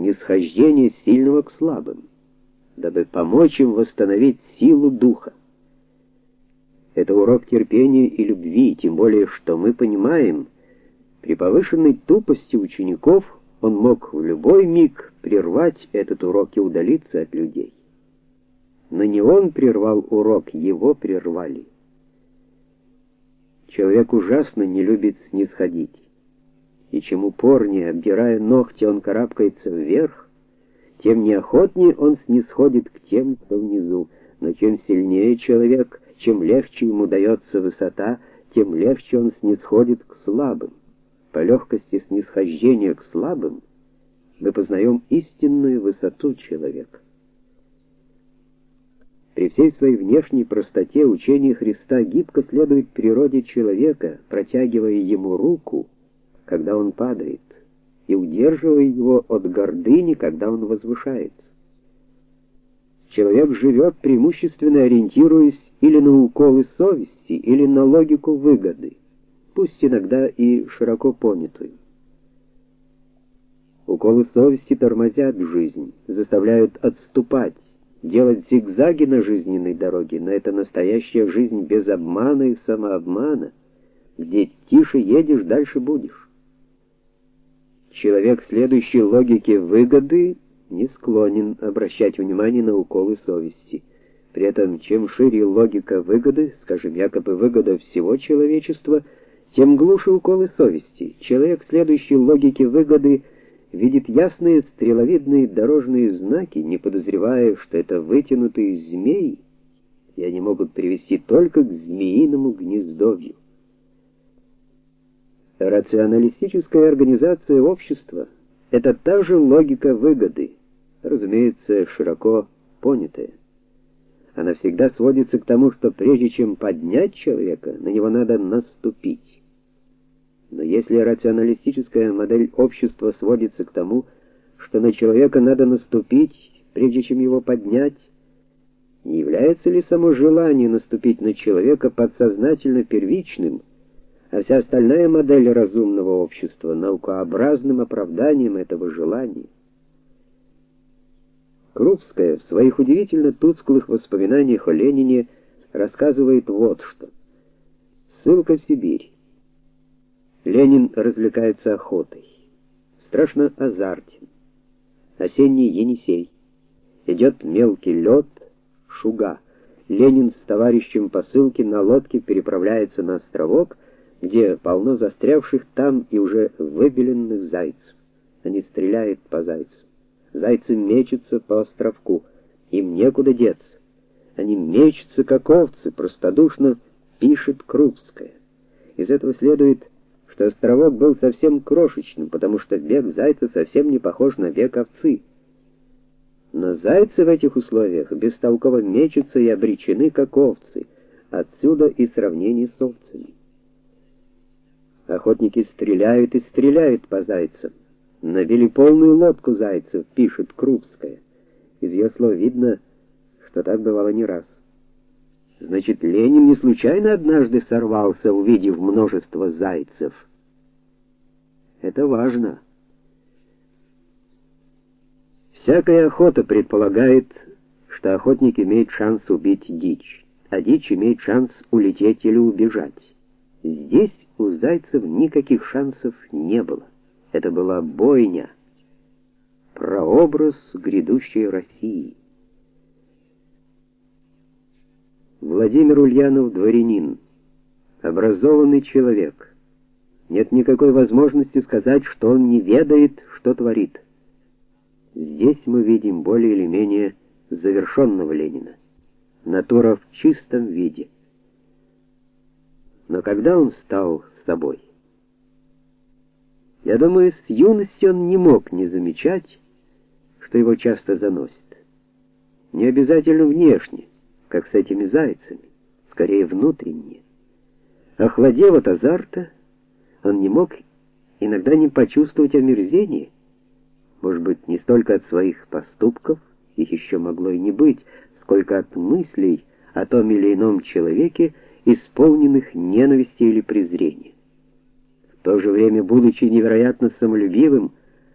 снисхождение сильного к слабым, дабы помочь им восстановить силу духа. Это урок терпения и любви, тем более что мы понимаем, при повышенной тупости учеников он мог в любой миг прервать этот урок и удалиться от людей. Но не он прервал урок, его прервали. Человек ужасно не любит снисходить. И чем упорнее, обдирая ногти, он карабкается вверх, тем неохотнее он снисходит к тем, кто внизу. Но чем сильнее человек, чем легче ему дается высота, тем легче он снисходит к слабым. По легкости снисхождения к слабым мы познаем истинную высоту человека. При всей своей внешней простоте учение Христа гибко следует природе человека, протягивая ему руку, когда он падает, и удерживая его от гордыни, когда он возвышается. Человек живет преимущественно ориентируясь или на уколы совести, или на логику выгоды, пусть иногда и широко понятую. Уколы совести тормозят жизнь, заставляют отступать, делать зигзаги на жизненной дороге, но это настоящая жизнь без обмана и самообмана, где тише едешь, дальше будешь. Человек, следующий логике выгоды, не склонен обращать внимание на уколы совести. При этом, чем шире логика выгоды, скажем, якобы выгода всего человечества, тем глуше уколы совести. Человек, следующий логике выгоды, видит ясные стреловидные дорожные знаки, не подозревая, что это вытянутые змеи, и они могут привести только к змеиному гнездовью. Рационалистическая организация общества это та же логика выгоды, разумеется, широко понятая. Она всегда сводится к тому, что прежде чем поднять человека, на него надо наступить. Но если рационалистическая модель общества сводится к тому, что на человека надо наступить, прежде чем его поднять, не является ли само желание наступить на человека подсознательно первичным, а вся остальная модель разумного общества наукообразным оправданием этого желания? Крупская в своих удивительно тусклых воспоминаниях о Ленине рассказывает вот что. Ссылка в Сибирь. Ленин развлекается охотой. Страшно азартен. Осенний Енисей. Идет мелкий лед, шуга. Ленин с товарищем по ссылке на лодке переправляется на островок, где полно застрявших там и уже выбеленных зайцев. Они стреляют по зайцам. Зайцы мечутся по островку. Им некуда деться. Они мечутся как овцы, простодушно пишет Крупская. Из этого следует что островок был совсем крошечным, потому что бег зайца совсем не похож на бег овцы. Но зайцы в этих условиях бестолково мечутся и обречены, как овцы. Отсюда и сравнение с овцами. Охотники стреляют и стреляют по зайцам. Набили полную лодку зайцев, пишет Крупская. Из ее слов видно, что так бывало не раз. Значит, Ленин не случайно однажды сорвался, увидев множество зайцев. Это важно. Всякая охота предполагает, что охотник имеет шанс убить дичь, а дичь имеет шанс улететь или убежать. Здесь у зайцев никаких шансов не было. Это была бойня, прообраз грядущей России. Владимир Ульянов дворянин, образованный человек. Нет никакой возможности сказать, что он не ведает, что творит. Здесь мы видим более или менее завершенного Ленина. Натура в чистом виде. Но когда он стал собой? Я думаю, с юности он не мог не замечать, что его часто заносит. Не обязательно внешне, как с этими зайцами, скорее внутренне. Охладев от азарта, он не мог иногда не почувствовать омерзения, может быть, не столько от своих поступков, их еще могло и не быть, сколько от мыслей о том или ином человеке, исполненных ненависти или презрения. В то же время, будучи невероятно самолюбивым,